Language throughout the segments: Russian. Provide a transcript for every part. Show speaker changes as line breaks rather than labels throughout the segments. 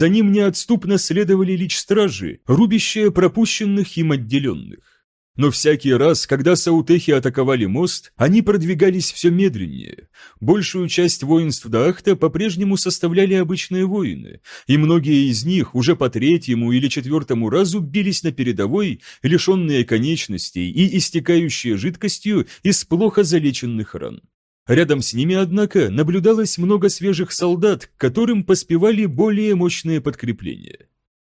За ним неотступно следовали лич-стражи, рубящие пропущенных им отделенных. Но всякий раз, когда саутехи атаковали мост, они продвигались все медленнее. Большую часть воинств Дахта по-прежнему составляли обычные воины, и многие из них уже по третьему или четвертому разу бились на передовой, лишенные конечностей и истекающие жидкостью из плохо залеченных ран. Рядом с ними, однако, наблюдалось много свежих солдат, к которым поспевали более мощные подкрепления.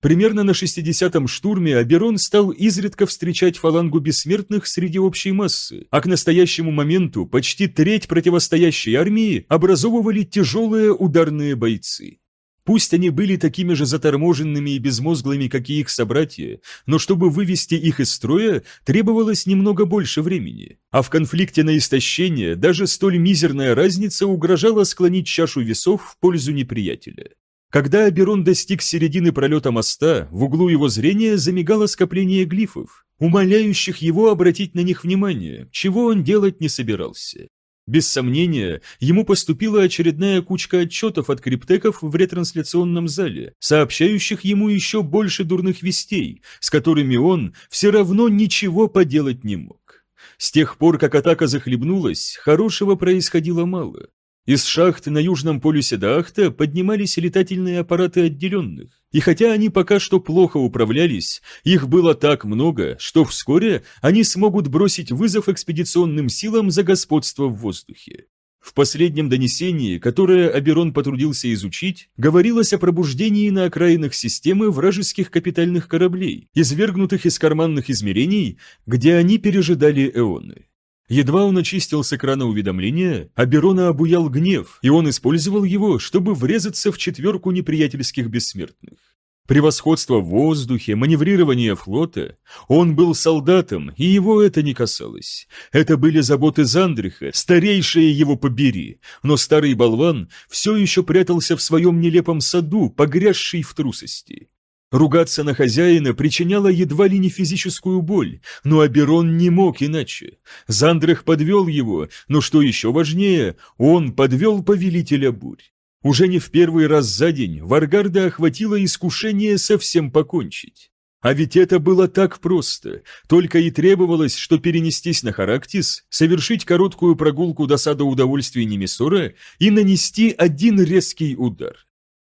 Примерно на 60-м штурме Аберон стал изредка встречать фалангу бессмертных среди общей массы, а к настоящему моменту почти треть противостоящей армии образовывали тяжелые ударные бойцы. Пусть они были такими же заторможенными и безмозглыми, как и их собратья, но чтобы вывести их из строя, требовалось немного больше времени. А в конфликте на истощение даже столь мизерная разница угрожала склонить чашу весов в пользу неприятеля. Когда Аберон достиг середины пролета моста, в углу его зрения замигало скопление глифов, умоляющих его обратить на них внимание, чего он делать не собирался. Без сомнения, ему поступила очередная кучка отчетов от криптеков в ретрансляционном зале, сообщающих ему еще больше дурных вестей, с которыми он все равно ничего поделать не мог. С тех пор, как атака захлебнулась, хорошего происходило мало. Из шахт на южном полюсе Дахта поднимались летательные аппараты отделенных, и хотя они пока что плохо управлялись, их было так много, что вскоре они смогут бросить вызов экспедиционным силам за господство в воздухе. В последнем донесении, которое Аберон потрудился изучить, говорилось о пробуждении на окраинах системы вражеских капитальных кораблей, извергнутых из карманных измерений, где они пережидали эоны. Едва он очистил с экрана уведомления, Аберона обуял гнев, и он использовал его, чтобы врезаться в четверку неприятельских бессмертных. Превосходство в воздухе, маневрирование флота. Он был солдатом, и его это не касалось. Это были заботы Зандриха, старейшие его побери, но старый болван все еще прятался в своем нелепом саду, погрязший в трусости. Ругаться на хозяина причиняло едва ли не физическую боль, но Аберон не мог иначе. Зандрах подвел его, но что еще важнее, он подвел повелителя бурь. Уже не в первый раз за день Варгарда охватило искушение совсем покончить. А ведь это было так просто, только и требовалось, что перенестись на Характис, совершить короткую прогулку до сада удовольствий Немесора и нанести один резкий удар.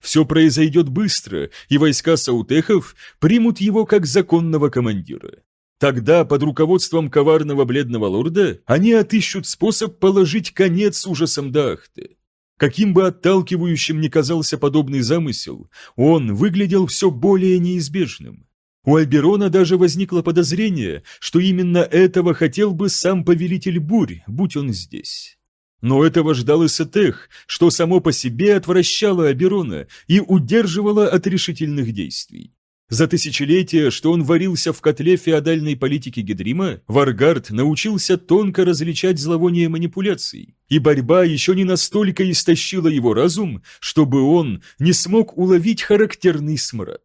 Все произойдет быстро, и войска саутехов примут его как законного командира. Тогда, под руководством коварного бледного лорда, они отыщут способ положить конец ужасам Дахты. Каким бы отталкивающим ни казался подобный замысел, он выглядел все более неизбежным. У Альберона даже возникло подозрение, что именно этого хотел бы сам повелитель бурь, будь он здесь. Но этого ждал и Сетех, что само по себе отвращало Аберона и удерживало от решительных действий. За тысячелетия, что он варился в котле феодальной политики Гедрима, Варгард научился тонко различать зловоние манипуляций, и борьба еще не настолько истощила его разум, чтобы он не смог уловить характерный смрад.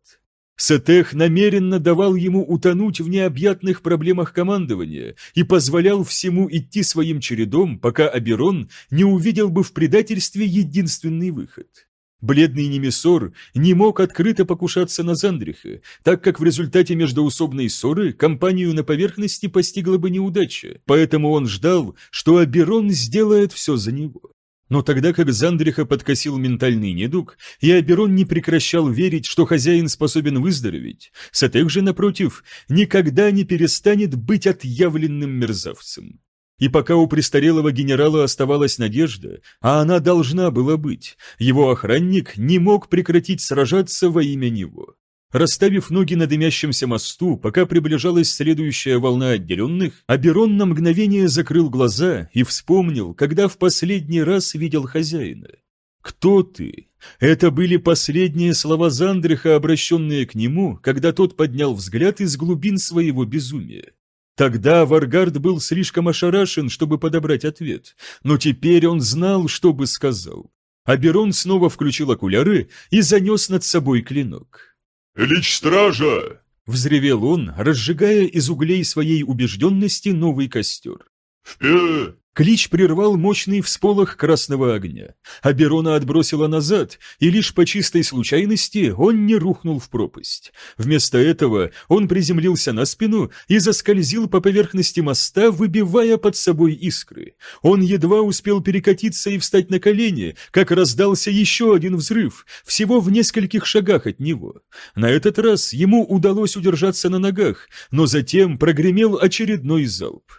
Сетех намеренно давал ему утонуть в необъятных проблемах командования и позволял всему идти своим чередом, пока Аберон не увидел бы в предательстве единственный выход. Бледный Немесор не мог открыто покушаться на Зандриха, так как в результате междоусобной ссоры компанию на поверхности постигла бы неудача, поэтому он ждал, что Аберон сделает все за него. Но тогда как Зандриха подкосил ментальный недуг, и Аберон не прекращал верить, что хозяин способен выздороветь, Сатек же, напротив, никогда не перестанет быть отъявленным мерзавцем. И пока у престарелого генерала оставалась надежда, а она должна была быть, его охранник не мог прекратить сражаться во имя него. Расставив ноги на дымящемся мосту, пока приближалась следующая волна отделенных, Аберон на мгновение закрыл глаза и вспомнил, когда в последний раз видел хозяина. «Кто ты?» Это были последние слова Зандриха, обращенные к нему, когда тот поднял взгляд из глубин своего безумия. Тогда Варгард был слишком ошарашен, чтобы подобрать ответ, но теперь он знал, что бы сказал. Аберон снова включил окуляры и занес над собой клинок.
«Лич стража!»
— взревел он, разжигая из углей своей убежденности новый костер.
«Вперед!
Клич прервал мощный всполох красного огня. Аберона отбросила назад, и лишь по чистой случайности он не рухнул в пропасть. Вместо этого он приземлился на спину и заскользил по поверхности моста, выбивая под собой искры. Он едва успел перекатиться и встать на колени, как раздался еще один взрыв, всего в нескольких шагах от него. На этот раз ему удалось удержаться на ногах, но затем прогремел очередной залп.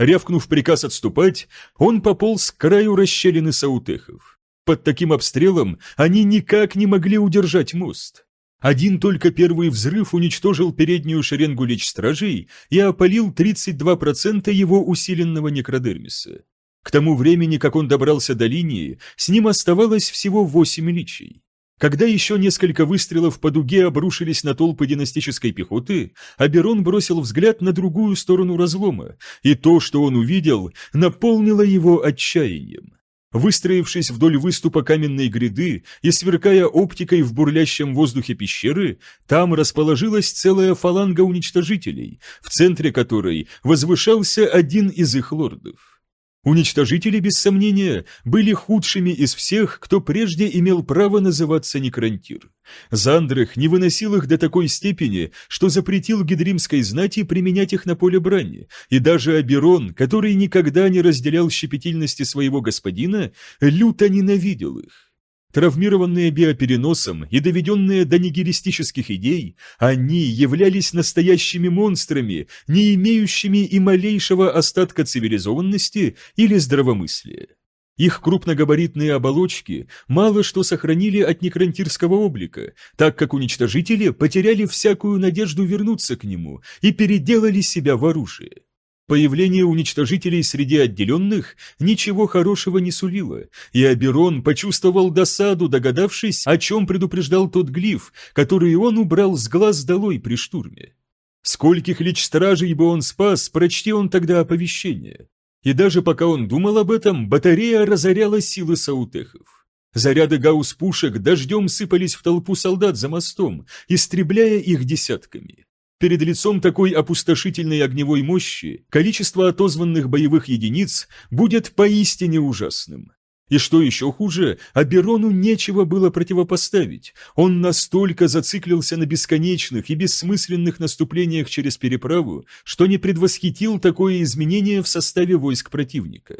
Рявкнув приказ отступать, он пополз к краю расщелины саутехов. Под таким обстрелом они никак не могли удержать мост. Один только первый взрыв уничтожил переднюю шеренгу лич-стражей и опалил 32% его усиленного некродермиса. К тому времени, как он добрался до линии, с ним оставалось всего 8 личей. Когда еще несколько выстрелов по дуге обрушились на толпы династической пехоты, Аберон бросил взгляд на другую сторону разлома, и то, что он увидел, наполнило его отчаянием. Выстроившись вдоль выступа каменной гряды и сверкая оптикой в бурлящем воздухе пещеры, там расположилась целая фаланга уничтожителей, в центре которой возвышался один из их лордов. Уничтожители, без сомнения, были худшими из всех, кто прежде имел право называться Некрантир. Зандрах не выносил их до такой степени, что запретил гидримской знати применять их на поле брани, и даже Аберон, который никогда не разделял щепетильности своего господина, люто ненавидел их. Травмированные биопереносом и доведенные до нигилистических идей, они являлись настоящими монстрами, не имеющими и малейшего остатка цивилизованности или здравомыслия. Их крупногабаритные оболочки мало что сохранили от некрантирского облика, так как уничтожители потеряли всякую надежду вернуться к нему и переделали себя в оружие. Появление уничтожителей среди отделенных ничего хорошего не сулило, и Аберон почувствовал досаду, догадавшись, о чем предупреждал тот глиф, который он убрал с глаз долой при штурме. Скольких лич стражей бы он спас, прочти он тогда оповещение. И даже пока он думал об этом, батарея разоряла силы саутехов. Заряды гаусс-пушек дождем сыпались в толпу солдат за мостом, истребляя их десятками. Перед лицом такой опустошительной огневой мощи количество отозванных боевых единиц будет поистине ужасным. И что еще хуже, Аберону нечего было противопоставить. Он настолько зациклился на бесконечных и бессмысленных наступлениях через переправу, что не предвосхитил такое изменение в составе войск противника.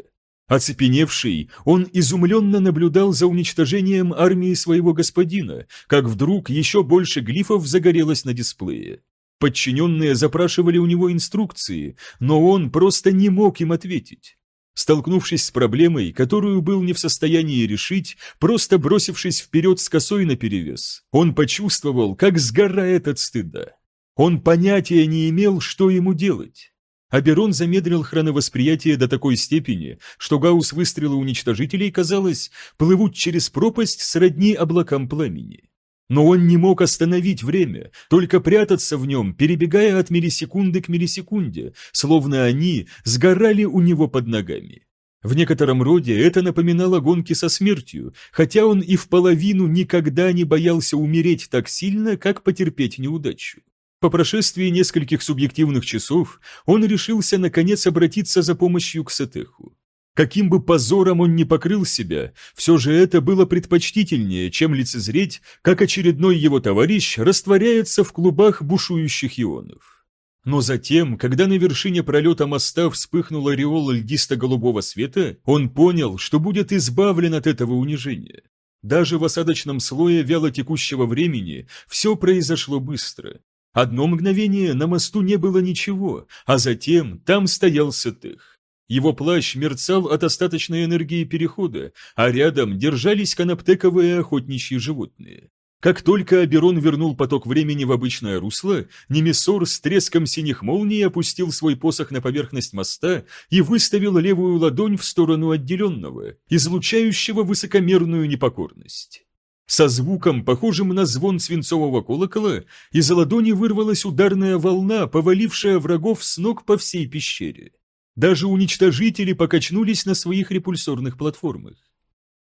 Оцепеневший, он изумленно наблюдал за уничтожением армии своего господина, как вдруг еще больше глифов загорелось на дисплее. Подчиненные запрашивали у него инструкции, но он просто не мог им ответить. Столкнувшись с проблемой, которую был не в состоянии решить, просто бросившись вперед с косой наперевес, он почувствовал, как сгорает от стыда. Он понятия не имел, что ему делать. Аберон замедлил хроновосприятие до такой степени, что гаусс выстрела уничтожителей, казалось, плывут через пропасть сродни облакам пламени. Но он не мог остановить время, только прятаться в нем, перебегая от миллисекунды к миллисекунде, словно они сгорали у него под ногами. В некотором роде это напоминало гонки со смертью, хотя он и в половину никогда не боялся умереть так сильно, как потерпеть неудачу. По прошествии нескольких субъективных часов он решился наконец обратиться за помощью к Сетеху. Каким бы позором он ни покрыл себя, все же это было предпочтительнее, чем лицезреть, как очередной его товарищ растворяется в клубах бушующих ионов. Но затем, когда на вершине пролета моста вспыхнул ореол льдисто-голубого света, он понял, что будет избавлен от этого унижения. Даже в осадочном слое вялотекущего времени все произошло быстро. Одно мгновение на мосту не было ничего, а затем там стоял Сетых. Его плащ мерцал от остаточной энергии перехода, а рядом держались канаптековые охотничьи животные. Как только Аберон вернул поток времени в обычное русло, Немесор с треском синих молний опустил свой посох на поверхность моста и выставил левую ладонь в сторону отделенного, излучающего высокомерную непокорность. Со звуком, похожим на звон свинцового колокола, из ладони вырвалась ударная волна, повалившая врагов с ног по всей пещере. Даже уничтожители покачнулись на своих репульсорных платформах.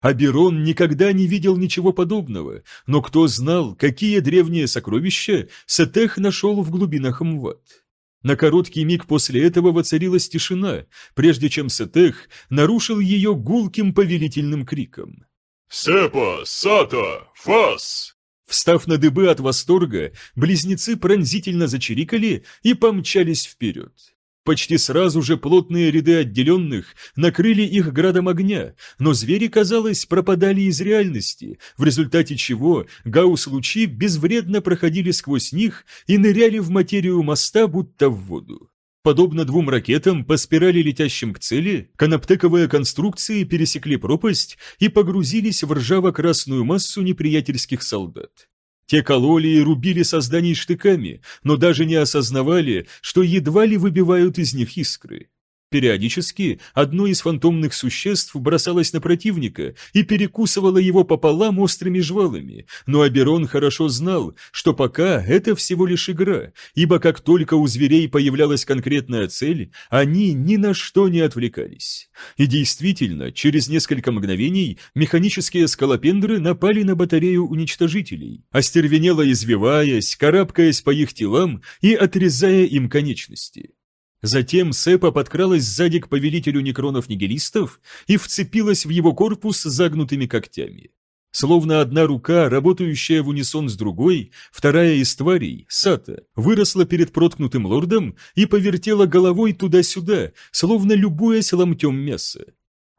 Аберон никогда не видел ничего подобного, но кто знал, какие древние сокровища Сатех нашел в глубинах Мват. На короткий миг после этого воцарилась тишина, прежде чем Сетех нарушил ее гулким повелительным криком.
«Сепа! Сата! Фас!»
Встав на дыбы от восторга, близнецы пронзительно зачирикали и помчались вперед. Почти сразу же плотные ряды отделенных накрыли их градом огня, но звери, казалось, пропадали из реальности, в результате чего гаусс-лучи безвредно проходили сквозь них и ныряли в материю моста, будто в воду. Подобно двум ракетам, по спирали летящим к цели, канаптековые конструкции пересекли пропасть и погрузились в ржаво-красную массу неприятельских солдат. Те кололи и рубили созданий штыками, но даже не осознавали, что едва ли выбивают из них искры. Периодически одно из фантомных существ бросалось на противника и перекусывало его пополам острыми жвалами, но Аберон хорошо знал, что пока это всего лишь игра, ибо как только у зверей появлялась конкретная цель, они ни на что не отвлекались. И действительно, через несколько мгновений механические скалопендры напали на батарею уничтожителей, остервенело извиваясь, карабкаясь по их телам и отрезая им конечности. Затем Сепа подкралась сзади к повелителю некронов-нигилистов и вцепилась в его корпус загнутыми когтями. Словно одна рука, работающая в унисон с другой, вторая из тварей, Сата, выросла перед проткнутым лордом и повертела головой туда-сюда, словно любуясь ломтем мяса.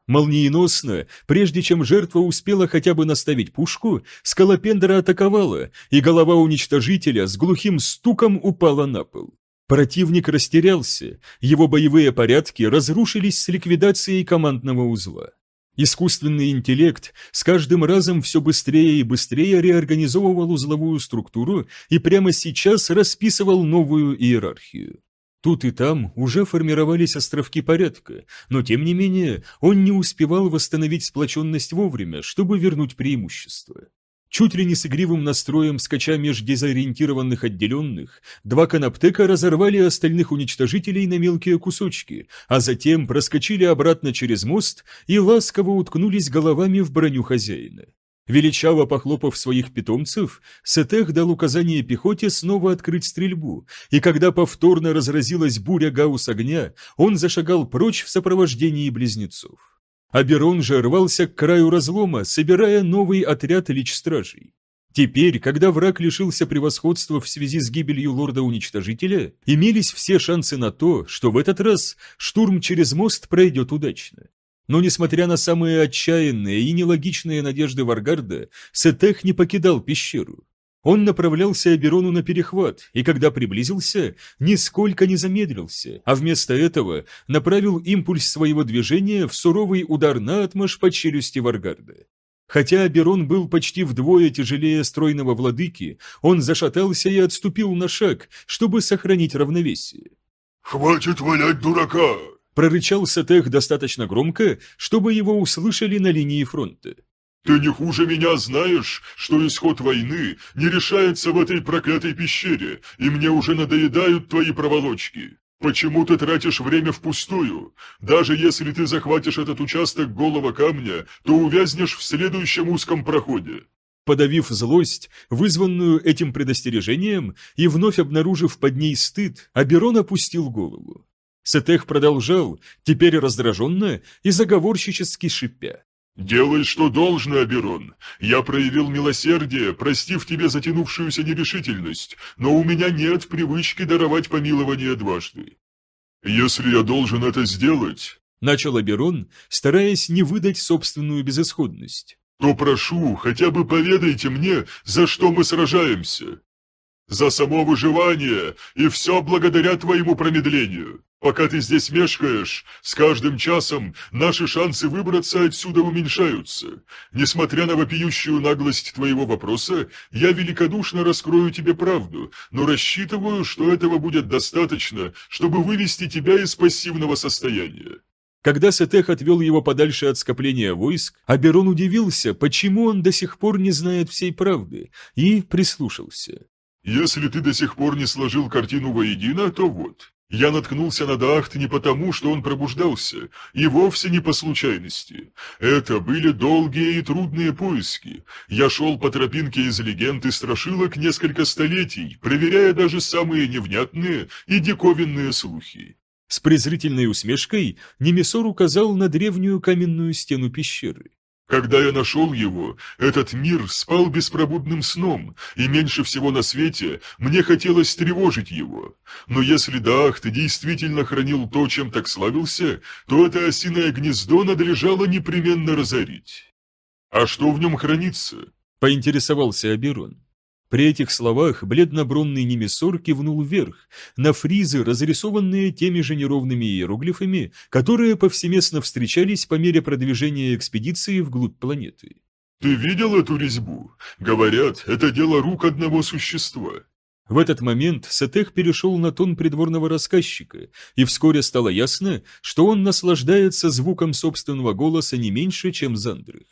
Молниеносно, прежде чем жертва успела хотя бы наставить пушку, скалопендра атаковала, и голова уничтожителя с глухим стуком упала на пол. Противник растерялся, его боевые порядки разрушились с ликвидацией командного узла. Искусственный интеллект с каждым разом все быстрее и быстрее реорганизовывал узловую структуру и прямо сейчас расписывал новую иерархию. Тут и там уже формировались островки порядка, но тем не менее он не успевал восстановить сплоченность вовремя, чтобы вернуть преимущество. Чуть ли не с игривым настроем, скача меж дезориентированных отделенных, два канаптека разорвали остальных уничтожителей на мелкие кусочки, а затем проскочили обратно через мост и ласково уткнулись головами в броню хозяина. Величаво похлопав своих питомцев, Сетех дал указание пехоте снова открыть стрельбу, и когда повторно разразилась буря гаусс огня, он зашагал прочь в сопровождении близнецов. Аберон же рвался к краю разлома, собирая новый отряд лич-стражей. Теперь, когда враг лишился превосходства в связи с гибелью лорда-уничтожителя, имелись все шансы на то, что в этот раз штурм через мост пройдет удачно. Но несмотря на самые отчаянные и нелогичные надежды Варгарда, Сетех не покидал пещеру. Он направлялся Аберону на перехват, и когда приблизился, нисколько не замедлился, а вместо этого направил импульс своего движения в суровый удар на отмашь по челюсти Варгарда. Хотя Аберон был почти вдвое тяжелее стройного владыки, он зашатался и отступил на шаг, чтобы сохранить равновесие.
«Хватит валять дурака!»
прорычал Сатех достаточно громко, чтобы его услышали на линии фронта.
Ты не хуже меня знаешь, что исход войны не решается в этой проклятой пещере, и мне уже надоедают твои проволочки. Почему ты тратишь время впустую? Даже если ты захватишь этот участок голого камня, то увязнешь в следующем узком проходе.
Подавив злость, вызванную этим предостережением, и вновь обнаружив под ней стыд, Аберон опустил голову. Сетех продолжал, теперь раздраженно и заговорщически шипя.
«Делай, что должно, Аберон. Я проявил милосердие, простив тебе затянувшуюся нерешительность, но у меня нет привычки даровать помилование дважды. Если я должен это сделать...»
Начал Аберон, стараясь не выдать собственную безысходность.
«То прошу, хотя бы поведайте мне, за что мы сражаемся. За само выживание, и все благодаря твоему промедлению. Пока ты здесь мешкаешь, с каждым часом наши шансы выбраться отсюда уменьшаются. Несмотря на вопиющую наглость твоего вопроса, я великодушно раскрою тебе правду, но рассчитываю, что этого будет достаточно, чтобы вывести тебя из пассивного состояния.
Когда Сетех отвел его подальше от скопления войск, Аберон удивился, почему он до сих пор не знает всей правды, и прислушался.
«Если ты до сих пор не сложил картину воедино, то вот. Я наткнулся на Дахт не потому, что он пробуждался, и вовсе не по случайности. Это были долгие и трудные поиски. Я шел по тропинке из легенд и страшилок несколько столетий, проверяя даже самые невнятные и диковинные слухи.
С презрительной усмешкой Немесор указал на древнюю каменную стену пещеры.
Когда я нашел его, этот мир спал беспробудным сном, и меньше всего на свете мне хотелось тревожить его. Но если Даахт действительно хранил то, чем так славился, то это осиное гнездо надлежало непременно разорить. А что в нем хранится?
Поинтересовался Аберон. При этих словах бледно-бронный Немесор кивнул вверх, на фризы, разрисованные теми же неровными иероглифами, которые повсеместно встречались по мере продвижения экспедиции вглубь планеты.
«Ты видел эту резьбу? Говорят, это дело рук одного существа».
В этот момент Сетех перешел на тон придворного рассказчика, и вскоре стало ясно, что он наслаждается звуком собственного голоса не меньше, чем Зандрых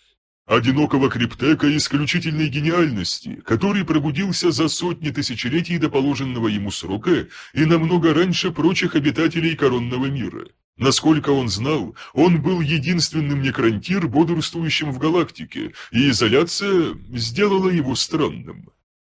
одинокого криптека исключительной гениальности, который пробудился за сотни тысячелетий до положенного ему срока и намного раньше прочих обитателей коронного мира. Насколько он знал, он был единственным некрантир, бодрствующим в галактике, и изоляция сделала его странным.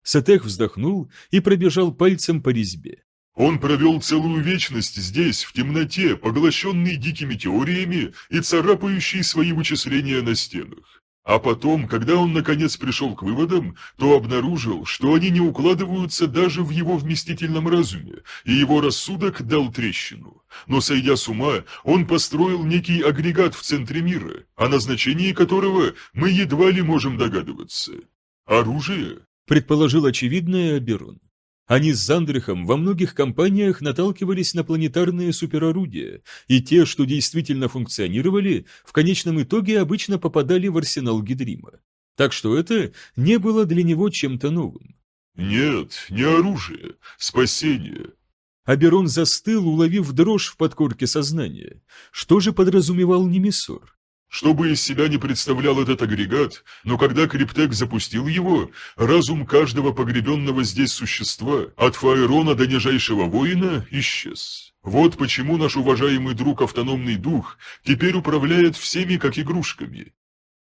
Сатех вздохнул и пробежал пальцем по резьбе.
Он провел целую вечность здесь, в темноте, поглощенный дикими теориями и царапающий свои вычисления на стенах. А потом, когда он наконец пришел к выводам, то обнаружил, что они не укладываются даже в его вместительном разуме, и его рассудок дал трещину. Но сойдя с ума, он построил некий агрегат в центре мира, о назначении которого мы едва ли можем догадываться. Оружие?
Предположил очевидное Аберон. Они с Зандрихом во многих компаниях наталкивались на планетарные суперорудия, и те, что действительно функционировали, в конечном итоге обычно попадали в арсенал Гидрима. Так что это не было для него чем-то новым.
«Нет, не оружие, спасение».
Аберон застыл, уловив дрожь в подкорке сознания. Что же подразумевал Немесор?
Что бы из себя не представлял этот агрегат, но когда Криптек запустил его, разум каждого погребенного здесь существа, от Фаэрона до нижайшего воина, исчез. Вот почему наш уважаемый друг Автономный Дух теперь управляет всеми как игрушками.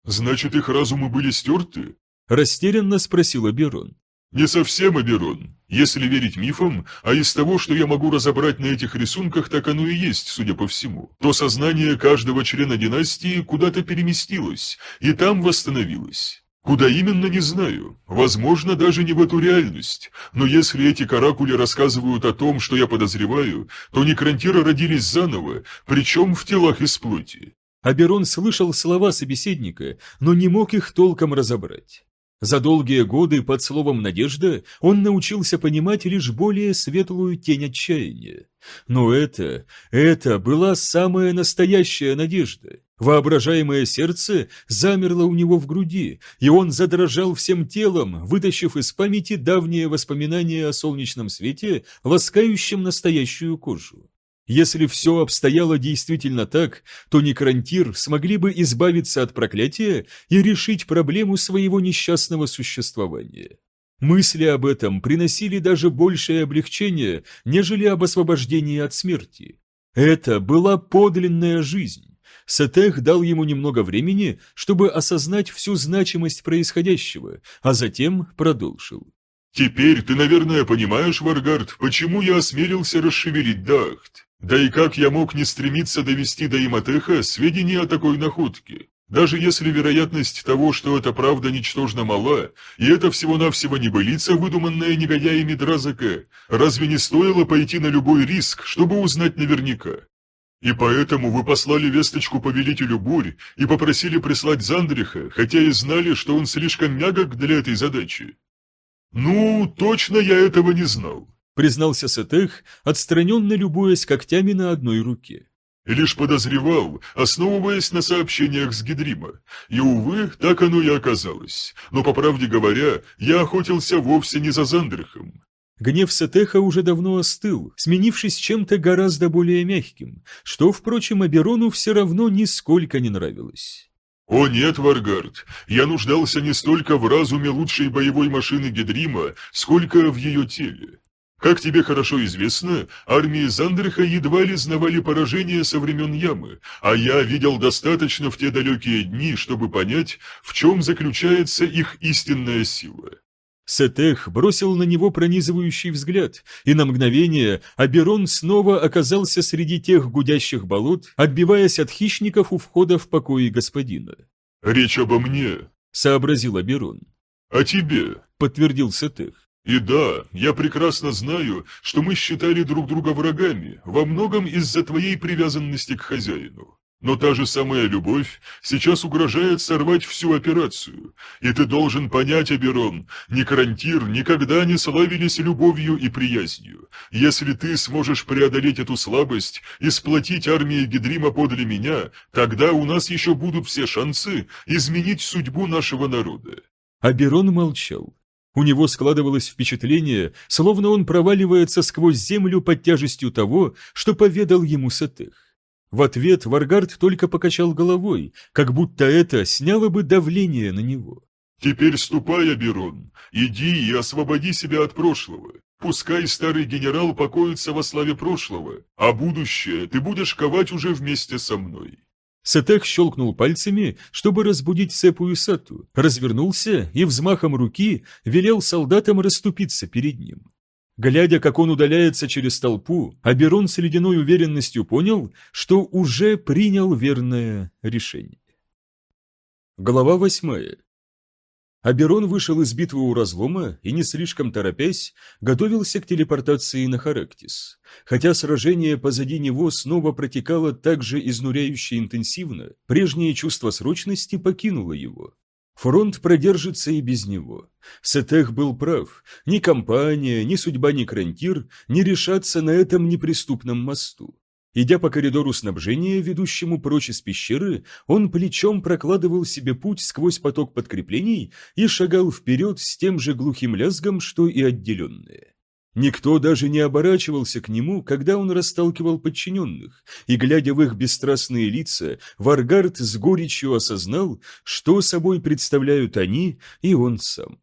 Значит, их разумы были стерты?
Растерянно спросил Аберон.
Не совсем Аберон. Если верить мифам, а из того, что я могу разобрать на этих рисунках, так оно и есть, судя по всему, то сознание каждого члена династии куда-то переместилось и там восстановилось. Куда именно, не знаю. Возможно, даже не в эту реальность. Но если эти каракули рассказывают о том, что я подозреваю, то некрантиры родились заново, причем в телах из плоти.
Аберон слышал слова собеседника, но не мог их толком разобрать. За долгие годы под словом «надежда» он научился понимать лишь более светлую тень отчаяния. Но это, это была самая настоящая надежда. Воображаемое сердце замерло у него в груди, и он задрожал всем телом, вытащив из памяти давние воспоминания о солнечном свете, ласкающем настоящую кожу. Если все обстояло действительно так, то Некрантир смогли бы избавиться от проклятия и решить проблему своего несчастного существования. Мысли об этом приносили даже большее облегчение, нежели об освобождении от смерти. Это была подлинная жизнь. Сетех дал ему немного времени, чтобы осознать всю значимость происходящего, а затем продолжил.
«Теперь ты, наверное, понимаешь, Варгард, почему я осмелился расшевелить Дахт. Да и как я мог не стремиться довести до Иматеха сведения о такой находке? Даже если вероятность того, что это правда ничтожно мала, и это всего-навсего небылица, выдуманная негодяями Дразака, разве не стоило пойти на любой риск, чтобы узнать наверняка? И поэтому вы послали весточку повелителю бурь и попросили прислать Зандриха, хотя и знали, что он слишком мягок для этой задачи. Ну, точно я этого не знал
признался Сетех, отстраненно любуясь когтями на одной руке.
«Лишь подозревал, основываясь на сообщениях с Гидрима. И, увы, так оно и оказалось. Но, по правде говоря, я охотился вовсе не за Зандрихом».
Гнев Сетеха уже давно остыл, сменившись чем-то гораздо более мягким, что, впрочем, Аберону все равно нисколько не нравилось.
«О нет, Варгард, я нуждался не столько в разуме лучшей боевой машины Гедрима, сколько в ее теле. Как тебе хорошо известно, армии Зандриха едва ли знавали поражение со времен Ямы, а я видел достаточно в те далекие дни, чтобы понять, в чем заключается их истинная сила.
Сетех бросил на него пронизывающий взгляд, и на мгновение Аберон снова оказался среди тех гудящих болот, отбиваясь от хищников у входа в покои господина.
«Речь обо мне», —
сообразил Аберон.
«О тебе», —
подтвердил Сетех.
И да, я прекрасно знаю, что мы считали друг друга врагами, во многом из-за твоей привязанности к хозяину. Но та же самая любовь сейчас угрожает сорвать всю операцию. И ты должен понять, Аберон, ни Карантир никогда не славились любовью и приязнью. Если ты сможешь преодолеть эту слабость и сплотить армии Гидрима подле меня, тогда у нас еще будут все шансы изменить судьбу нашего народа.
Аберон молчал. У него складывалось впечатление, словно он проваливается сквозь землю под тяжестью того, что поведал ему Сатех. В ответ Варгард только покачал головой, как будто это сняло бы давление на него.
«Теперь ступай, Аберон, иди и освободи себя от прошлого. Пускай старый генерал покоится во славе прошлого, а будущее ты будешь ковать уже вместе со мной».
Сетех щелкнул пальцами, чтобы разбудить Сепу и Сату, развернулся и взмахом руки велел солдатам расступиться перед ним. Глядя, как он удаляется через толпу, Аберон с ледяной уверенностью понял, что уже принял верное решение. Глава восьмая. Аберон вышел из битвы у разлома и, не слишком торопясь, готовился к телепортации на Характис. Хотя сражение позади него снова протекало так же изнуряюще интенсивно, прежнее чувство срочности покинуло его. Фронт продержится и без него. Сетех был прав. Ни компания, ни судьба, ни Крантир не решатся на этом неприступном мосту. Идя по коридору снабжения, ведущему прочь из пещеры, он плечом прокладывал себе путь сквозь поток подкреплений и шагал вперед с тем же глухим лязгом, что и отделенные. Никто даже не оборачивался к нему, когда он расталкивал подчиненных, и, глядя в их бесстрастные лица, Варгард с горечью осознал, что собой представляют они и он сам.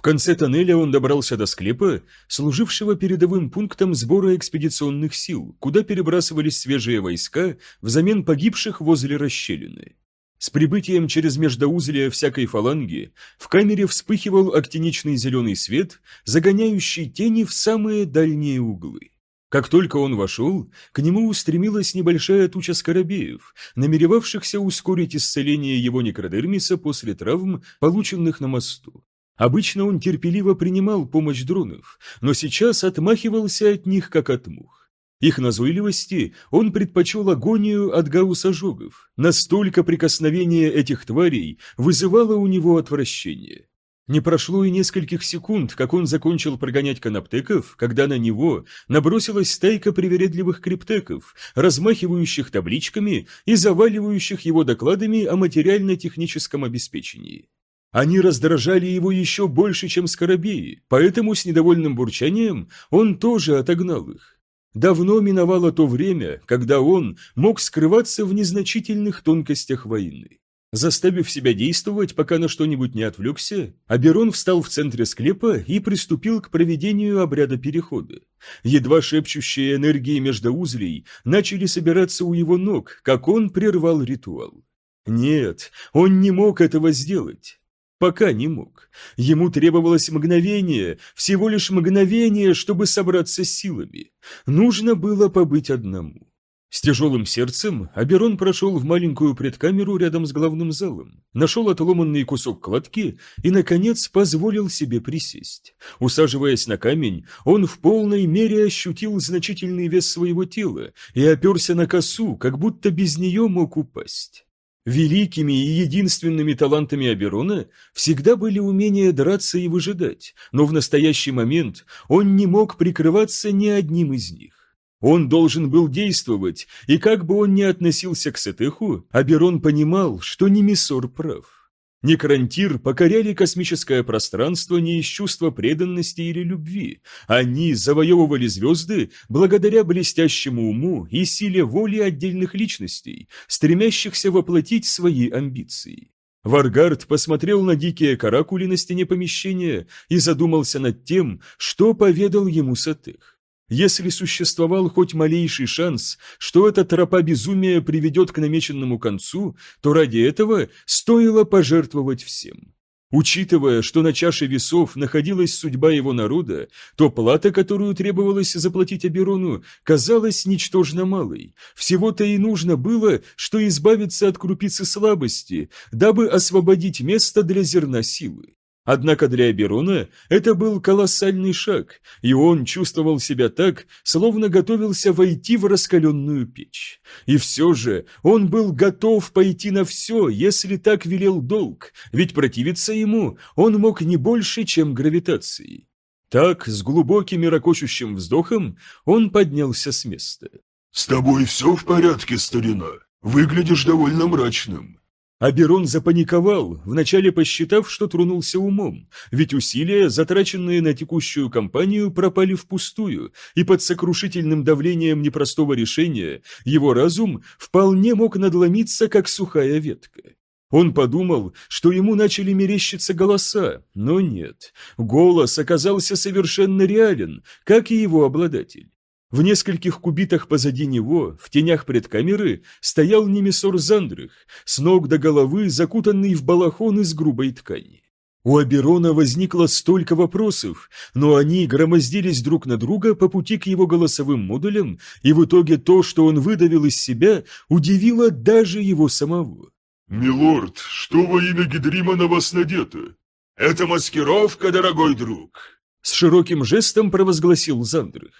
В конце тоннеля он добрался до склепа, служившего передовым пунктом сбора экспедиционных сил, куда перебрасывались свежие войска взамен погибших возле расщелины. С прибытием через междоузлие всякой фаланги в камере вспыхивал актиничный зеленый свет, загоняющий тени в самые дальние углы. Как только он вошел, к нему устремилась небольшая туча скоробеев, намеревавшихся ускорить исцеление его некродермиса после травм, полученных на мосту. Обычно он терпеливо принимал помощь дронов, но сейчас отмахивался от них, как от мух. Их назойливости он предпочел агонию от гаусс-ожогов. Настолько прикосновение этих тварей вызывало у него отвращение. Не прошло и нескольких секунд, как он закончил прогонять канаптеков, когда на него набросилась стайка привередливых криптеков, размахивающих табличками и заваливающих его докладами о материально-техническом обеспечении. Они раздражали его еще больше, чем скоробеи, поэтому с недовольным бурчанием он тоже отогнал их. Давно миновало то время, когда он мог скрываться в незначительных тонкостях войны. Заставив себя действовать, пока на что-нибудь не отвлекся, Аберон встал в центре склепа и приступил к проведению обряда перехода. Едва шепчущие энергии междоузлей начали собираться у его ног, как он прервал ритуал. Нет, он не мог этого сделать. Пока не мог. Ему требовалось мгновение, всего лишь мгновение, чтобы собраться силами. Нужно было побыть одному. С тяжелым сердцем Аберон прошел в маленькую предкамеру рядом с главным залом, нашел отломанный кусок кладки и, наконец, позволил себе присесть. Усаживаясь на камень, он в полной мере ощутил значительный вес своего тела и оперся на косу, как будто без нее мог упасть. Великими и единственными талантами Аберона всегда были умение драться и выжидать, но в настоящий момент он не мог прикрываться ни одним из них. Он должен был действовать, и как бы он ни относился к Сетеху, Аберон понимал, что Немисор прав. Некрантир покоряли космическое пространство не из чувства преданности или любви. Они завоевывали звезды благодаря блестящему уму и силе воли отдельных личностей, стремящихся воплотить свои амбиции. Варгард посмотрел на дикие каракули на стене помещения и задумался над тем, что поведал ему Сатых. Если существовал хоть малейший шанс, что эта тропа безумия приведет к намеченному концу, то ради этого стоило пожертвовать всем. Учитывая, что на чаше весов находилась судьба его народа, то плата, которую требовалось заплатить Аберону, казалась ничтожно малой. Всего-то и нужно было, что избавиться от крупицы слабости, дабы освободить место для зерна силы. Однако для Аберона это был колоссальный шаг, и он чувствовал себя так, словно готовился войти в раскаленную печь. И все же он был готов пойти на все, если так велел долг, ведь противиться ему он мог не больше, чем гравитацией. Так, с глубоким и ракочущим вздохом, он поднялся с места.
«С тобой все в порядке, старина? Выглядишь довольно мрачным».
Аберон запаниковал, вначале посчитав, что тронулся умом, ведь усилия, затраченные на текущую кампанию, пропали впустую, и под сокрушительным давлением непростого решения его разум вполне мог надломиться, как сухая ветка. Он подумал, что ему начали мерещиться голоса, но нет, голос оказался совершенно реален, как и его обладатель. В нескольких кубитах позади него, в тенях предкамеры, стоял Немесор Зандрых, с ног до головы закутанный в балахон из грубой ткани. У Аберона возникло столько вопросов, но они громоздились друг на друга по пути к его голосовым модулям, и в итоге то, что он выдавил из себя, удивило даже его самого.
«Милорд, что во имя Гидрима на вас надето?» «Это маскировка, дорогой друг!»
С широким жестом провозгласил Зандрых.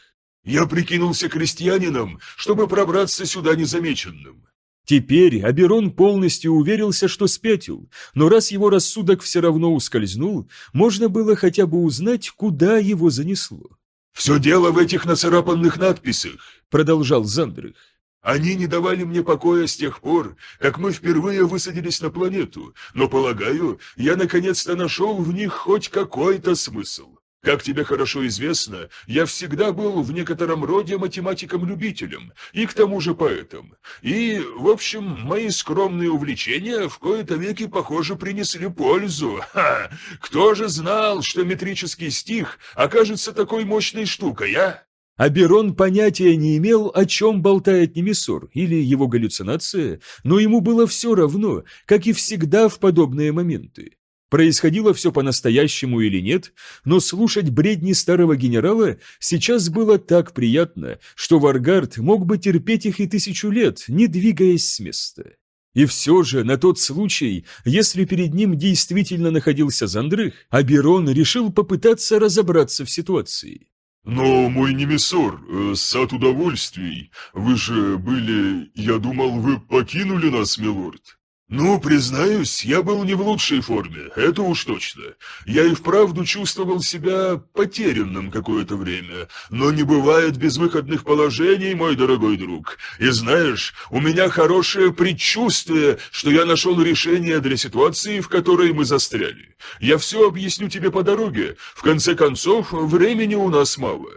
Я прикинулся крестьянином, чтобы пробраться сюда незамеченным.
Теперь Аберон полностью уверился, что спятил, но раз его рассудок все равно ускользнул, можно было хотя бы узнать, куда его занесло.
«Все дело в этих нацарапанных надписях», — продолжал Зандрых. «Они не давали мне покоя с тех пор, как мы впервые высадились на планету, но, полагаю, я наконец-то нашел в них хоть какой-то смысл. Как тебе хорошо известно, я всегда был в некотором роде математиком-любителем и к тому же поэтом. И, в общем, мои скромные увлечения в кои-то веки, похоже, принесли пользу. Ха! Кто же знал, что метрический стих окажется такой мощной штукой, а?
Аберон понятия не имел, о чем болтает Немесор или его галлюцинация, но ему было все равно, как и всегда в подобные моменты. Происходило все по-настоящему или нет, но слушать бредни старого генерала сейчас было так приятно, что Варгард мог бы терпеть их и тысячу лет, не двигаясь с места. И все же, на тот случай, если перед ним действительно находился Зандрых, Аберон решил попытаться разобраться в ситуации.
«Но, мой немесор, э, сад удовольствий, вы же были... Я думал, вы покинули нас, милорд?» «Ну, признаюсь, я был не в лучшей форме, это уж точно. Я и вправду чувствовал себя потерянным какое-то время, но не бывает безвыходных положений, мой дорогой друг. И знаешь, у меня хорошее предчувствие, что я нашел решение для ситуации, в которой мы застряли. Я все объясню тебе по дороге. В конце концов, времени у нас мало».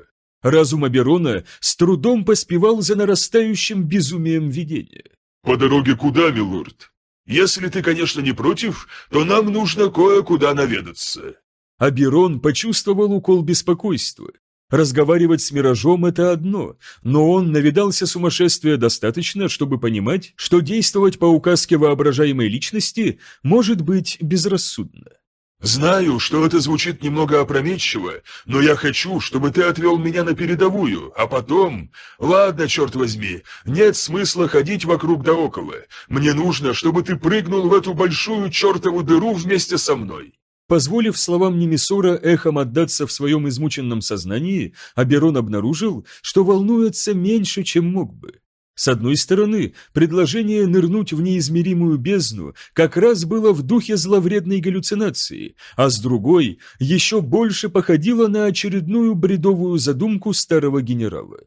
Разум Аберона с трудом поспевал за нарастающим безумием видения.
«По дороге куда, милорд?» Если ты, конечно, не против, то нам нужно кое-куда наведаться».
Аберон почувствовал укол беспокойства. Разговаривать с Миражом – это одно, но он навидался сумасшествия достаточно, чтобы понимать, что действовать по указке воображаемой личности может быть безрассудно.
«Знаю, что это звучит немного опрометчиво, но я хочу, чтобы ты отвел меня на передовую, а потом... Ладно, черт возьми, нет смысла ходить вокруг да около. Мне нужно, чтобы ты прыгнул в эту большую чертову дыру вместе со мной».
Позволив словам Немесора эхом отдаться в своем измученном сознании, Аберон обнаружил, что волнуется меньше, чем мог бы. С одной стороны, предложение нырнуть в неизмеримую бездну как раз было в духе зловредной галлюцинации, а с другой, еще больше походило на очередную бредовую задумку старого генерала.